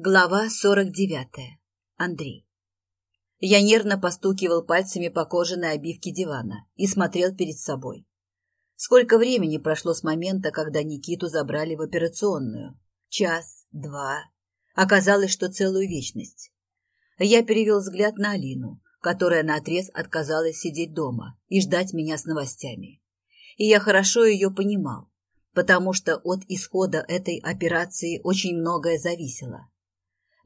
Глава 49. Андрей. Я нервно постукивал пальцами по кожаной обивке дивана и смотрел перед собой. Сколько времени прошло с момента, когда Никиту забрали в операционную? Час, два. Оказалось, что целую вечность. Я перевел взгляд на Алину, которая наотрез отказалась сидеть дома и ждать меня с новостями. И я хорошо ее понимал, потому что от исхода этой операции очень многое зависело.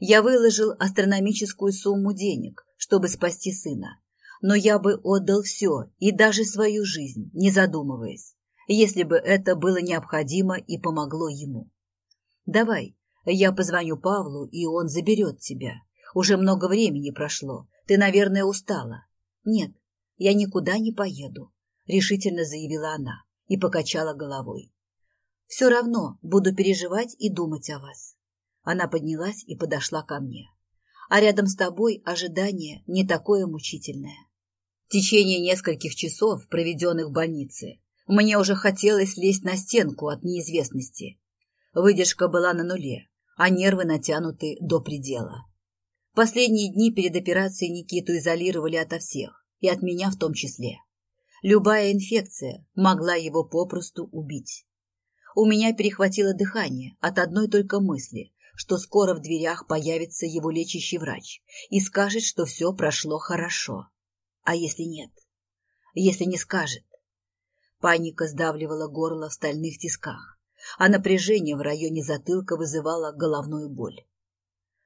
Я выложил астрономическую сумму денег, чтобы спасти сына. Но я бы отдал все и даже свою жизнь, не задумываясь, если бы это было необходимо и помогло ему. Давай, я позвоню Павлу, и он заберет тебя. Уже много времени прошло. Ты, наверное, устала. Нет, я никуда не поеду, решительно заявила она и покачала головой. Все равно буду переживать и думать о вас. Она поднялась и подошла ко мне. А рядом с тобой ожидание не такое мучительное. В течение нескольких часов, проведенных в больнице, мне уже хотелось лезть на стенку от неизвестности. Выдержка была на нуле, а нервы натянуты до предела. Последние дни перед операцией Никиту изолировали ото всех, и от меня в том числе. Любая инфекция могла его попросту убить. У меня перехватило дыхание от одной только мысли, что скоро в дверях появится его лечащий врач и скажет, что все прошло хорошо. А если нет? Если не скажет? Паника сдавливала горло в стальных тисках, а напряжение в районе затылка вызывало головную боль.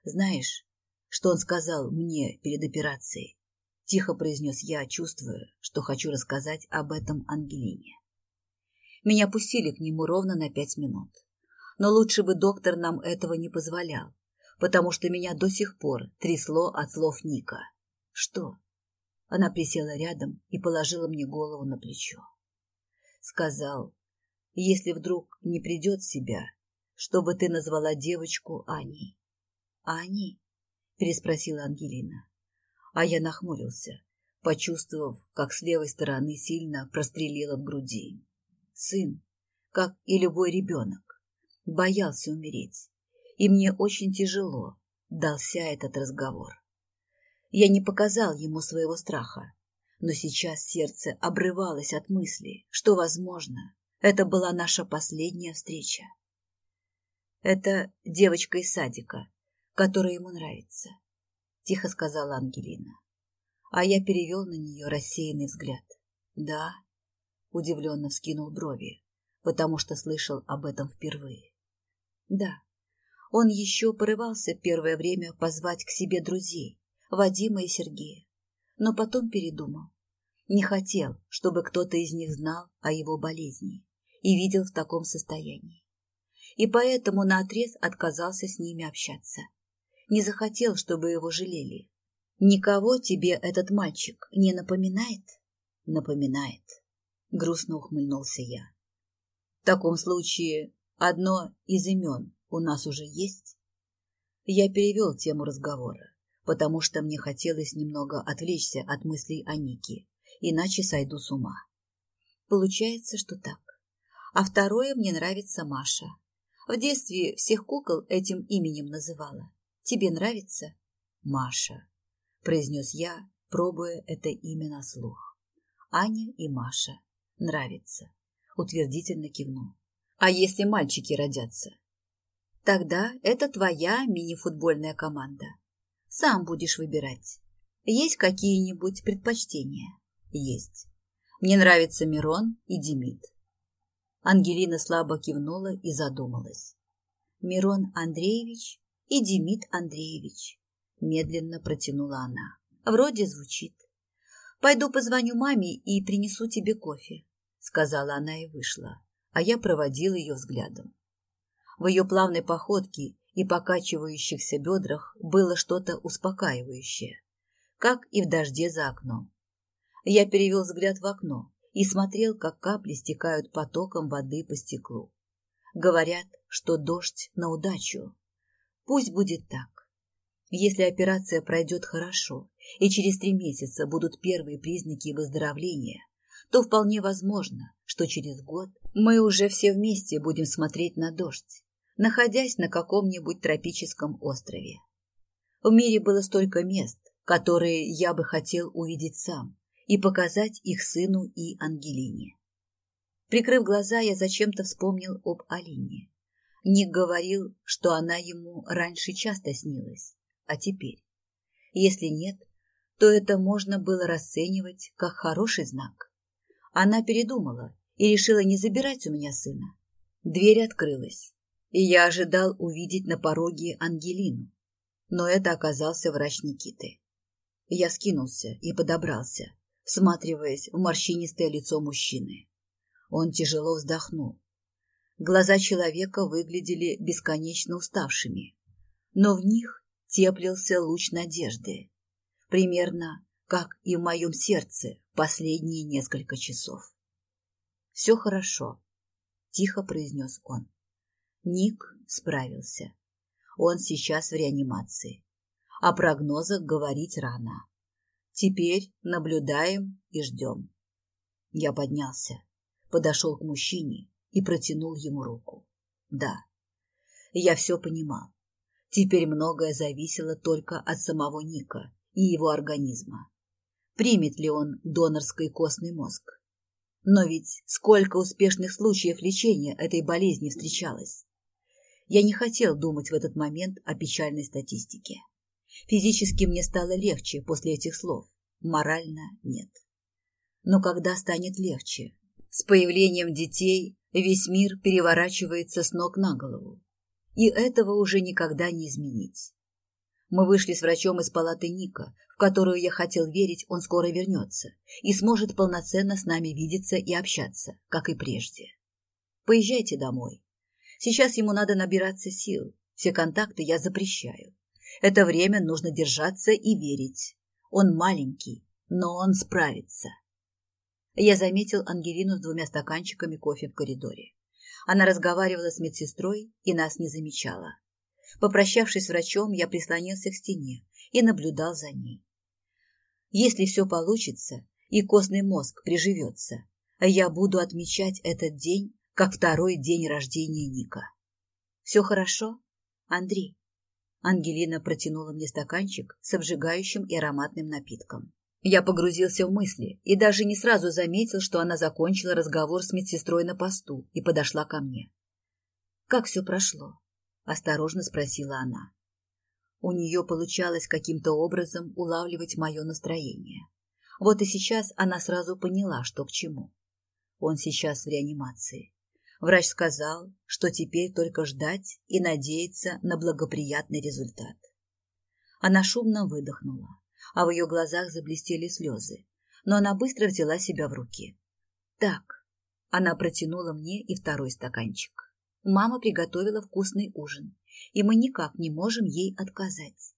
Знаешь, что он сказал мне перед операцией? Тихо произнес я, чувствуя, что хочу рассказать об этом Ангелине. Меня пустили к нему ровно на пять минут но лучше бы доктор нам этого не позволял, потому что меня до сих пор трясло от слов Ника. Что? Она присела рядом и положила мне голову на плечо. Сказал, если вдруг не придет себя, чтобы ты назвала девочку Аней. Аней? Переспросила Ангелина. А я нахмурился, почувствовав, как с левой стороны сильно прострелило в груди. Сын, как и любой ребенок, боялся умереть, и мне очень тяжело дался этот разговор. Я не показал ему своего страха, но сейчас сердце обрывалось от мысли, что, возможно, это была наша последняя встреча. Это девочка из садика, которая ему нравится, тихо сказала Ангелина. А я перевел на нее рассеянный взгляд. Да, удивленно вскинул брови, потому что слышал об этом впервые. Да, он еще порывался первое время позвать к себе друзей, Вадима и Сергея, но потом передумал. Не хотел, чтобы кто-то из них знал о его болезни и видел в таком состоянии. И поэтому наотрез отказался с ними общаться. Не захотел, чтобы его жалели. «Никого тебе этот мальчик не напоминает?» «Напоминает», — грустно ухмыльнулся я. «В таком случае Одно из имен у нас уже есть? Я перевел тему разговора, потому что мне хотелось немного отвлечься от мыслей о Нике, иначе сойду с ума. Получается, что так. А второе мне нравится Маша. В детстве всех кукол этим именем называла. Тебе нравится? Маша, произнес я, пробуя это имя на слух. Аня и Маша. Нравится. Утвердительно кивнул. А если мальчики родятся? Тогда это твоя мини-футбольная команда. Сам будешь выбирать. Есть какие-нибудь предпочтения? Есть. Мне нравятся Мирон и Демид. Ангелина слабо кивнула и задумалась. Мирон Андреевич и Демид Андреевич. Медленно протянула она. Вроде звучит. Пойду позвоню маме и принесу тебе кофе, сказала она и вышла а я проводил ее взглядом. В ее плавной походке и покачивающихся бедрах было что-то успокаивающее, как и в дожде за окном. Я перевел взгляд в окно и смотрел, как капли стекают потоком воды по стеклу. Говорят, что дождь на удачу. Пусть будет так. Если операция пройдет хорошо и через три месяца будут первые признаки выздоровления, то вполне возможно, что через год мы уже все вместе будем смотреть на дождь. находясь на каком-нибудь тропическом острове. В мире было столько мест, которые я бы хотел увидеть сам и показать их сыну и Ангелине. Прикрыв глаза, я зачем-то вспомнил об Алине. Ник говорил, что она ему раньше часто снилась, а теперь? Если нет, то это можно было расценивать как хороший знак. Она передумала и решила не забирать у меня сына. Дверь открылась, и я ожидал увидеть на пороге Ангелину, но это оказался врач Никиты. Я скинулся и подобрался, всматриваясь в морщинистое лицо мужчины. Он тяжело вздохнул. Глаза человека выглядели бесконечно уставшими, но в них теплился луч надежды, примерно как и в моем сердце последние несколько часов. «Все хорошо», — тихо произнес он. Ник справился. Он сейчас в реанимации. О прогнозах говорить рано. Теперь наблюдаем и ждем. Я поднялся, подошел к мужчине и протянул ему руку. Да, я все понимал. Теперь многое зависело только от самого Ника и его организма. Примет ли он донорский костный мозг? Но ведь сколько успешных случаев лечения этой болезни встречалось. Я не хотел думать в этот момент о печальной статистике. Физически мне стало легче после этих слов, морально нет. Но когда станет легче? С появлением детей весь мир переворачивается с ног на голову. И этого уже никогда не изменить. Мы вышли с врачом из палаты Ника, в которую я хотел верить, он скоро вернется и сможет полноценно с нами видеться и общаться, как и прежде. Поезжайте домой. Сейчас ему надо набираться сил. Все контакты я запрещаю. Это время нужно держаться и верить. Он маленький, но он справится. Я заметил Ангелину с двумя стаканчиками кофе в коридоре. Она разговаривала с медсестрой и нас не замечала. Попрощавшись с врачом, я прислонился к стене и наблюдал за ней. Если все получится и костный мозг приживется, я буду отмечать этот день как второй день рождения Ника. «Все хорошо, Андрей?» Ангелина протянула мне стаканчик с обжигающим и ароматным напитком. Я погрузился в мысли и даже не сразу заметил, что она закончила разговор с медсестрой на посту и подошла ко мне. «Как все прошло?» – осторожно спросила она. У нее получалось каким-то образом улавливать мое настроение. Вот и сейчас она сразу поняла, что к чему. Он сейчас в реанимации. Врач сказал, что теперь только ждать и надеяться на благоприятный результат. Она шумно выдохнула, а в ее глазах заблестели слезы, но она быстро взяла себя в руки. «Так», — она протянула мне и второй стаканчик. Мама приготовила вкусный ужин, и мы никак не можем ей отказать.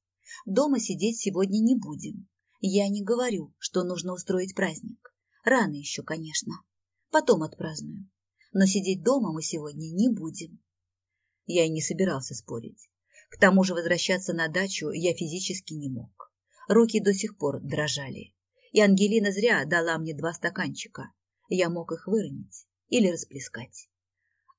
Дома сидеть сегодня не будем. Я не говорю, что нужно устроить праздник. Рано еще, конечно. Потом отпразднуем но сидеть дома мы сегодня не будем. Я и не собирался спорить. К тому же возвращаться на дачу я физически не мог. Руки до сих пор дрожали. И Ангелина зря дала мне два стаканчика. Я мог их выронить или расплескать.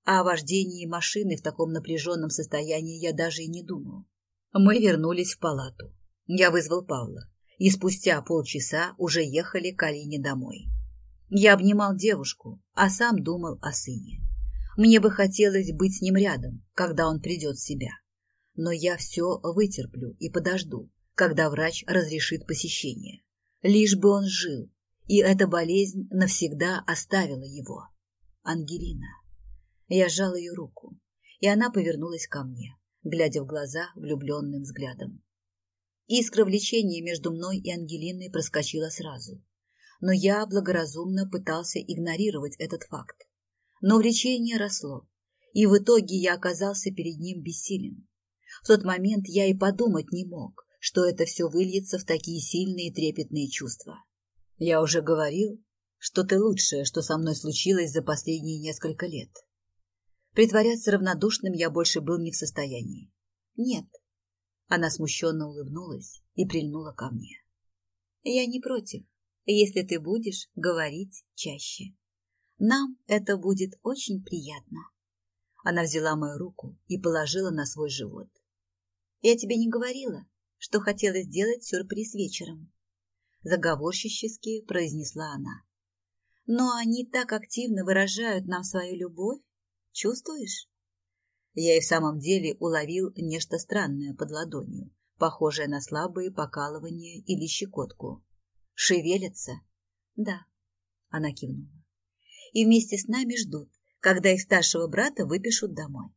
А о вождении машины в таком напряженном состоянии я даже и не думал. Мы вернулись в палату. Я вызвал Павла, и спустя полчаса уже ехали к Алине домой. Я обнимал девушку, а сам думал о сыне. Мне бы хотелось быть с ним рядом, когда он придет в себя. Но я все вытерплю и подожду, когда врач разрешит посещение. Лишь бы он жил, и эта болезнь навсегда оставила его. Ангелина. Я сжал ее руку, и она повернулась ко мне, глядя в глаза влюбленным взглядом. Искра влечения между мной и Ангелиной проскочила сразу, но я благоразумно пытался игнорировать этот факт. Но влечение росло, и в итоге я оказался перед ним бессилен. В тот момент я и подумать не мог, что это все выльется в такие сильные трепетные чувства. Я уже говорил, что ты лучшее, что со мной случилось за последние несколько лет. Притворяться равнодушным я больше был не в состоянии. Нет. Она смущенно улыбнулась и прильнула ко мне. Я не против если ты будешь говорить чаще. Нам это будет очень приятно. Она взяла мою руку и положила на свой живот. Я тебе не говорила, что хотела сделать сюрприз вечером. Заговорщически произнесла она. Но они так активно выражают нам свою любовь. Чувствуешь? Я и в самом деле уловил нечто странное под ладонью, похожее на слабые покалывания или щекотку. Шевелятся? Да, она кивнула. И вместе с нами ждут, когда их старшего брата выпишут домой.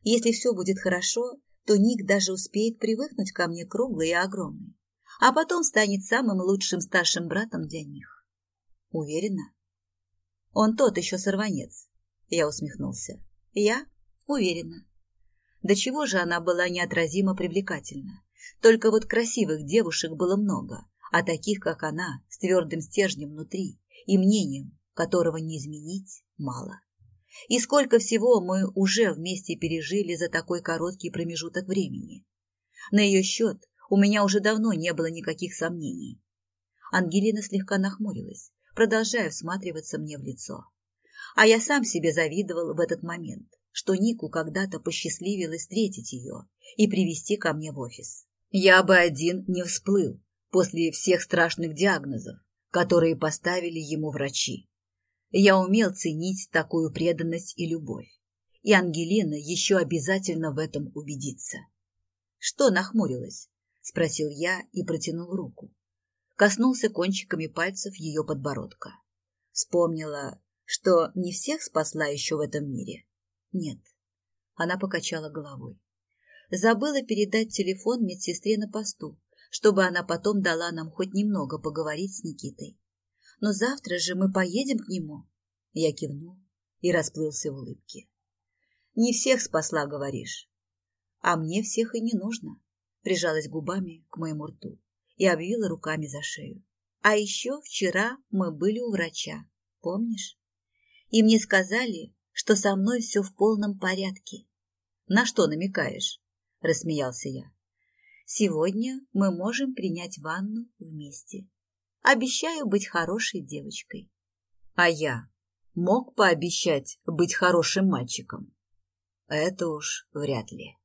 Если все будет хорошо, то Ник даже успеет привыкнуть ко мне круглый и огромный, а потом станет самым лучшим старшим братом для них. Уверена? Он тот еще сорванец. Я усмехнулся. Я уверена. До чего же она была неотразимо привлекательна. Только вот красивых девушек было много, а таких, как она, с твердым стержнем внутри и мнением, которого не изменить, мало. И сколько всего мы уже вместе пережили за такой короткий промежуток времени. На ее счет у меня уже давно не было никаких сомнений. Ангелина слегка нахмурилась, продолжая всматриваться мне в лицо. А я сам себе завидовал в этот момент, что Нику когда-то посчастливилось встретить ее и привести ко мне в офис. Я бы один не всплыл после всех страшных диагнозов, которые поставили ему врачи. Я умел ценить такую преданность и любовь. И Ангелина еще обязательно в этом убедится. Что нахмурилась? Спросил я и протянул руку. Коснулся кончиками пальцев ее подбородка. Вспомнила, что не всех спасла еще в этом мире. Нет. Она покачала головой. Забыла передать телефон медсестре на посту, чтобы она потом дала нам хоть немного поговорить с Никитой. Но завтра же мы поедем к нему. Я кивнул и расплылся в улыбке. Не всех спасла, говоришь. А мне всех и не нужно. Прижалась губами к моему рту и обвила руками за шею. А еще вчера мы были у врача, помнишь? И мне сказали, что со мной все в полном порядке. На что намекаешь? Рассмеялся я. Сегодня мы можем принять ванну вместе. Обещаю быть хорошей девочкой. А я мог пообещать быть хорошим мальчиком? Это уж вряд ли.